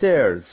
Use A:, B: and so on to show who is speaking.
A: stairs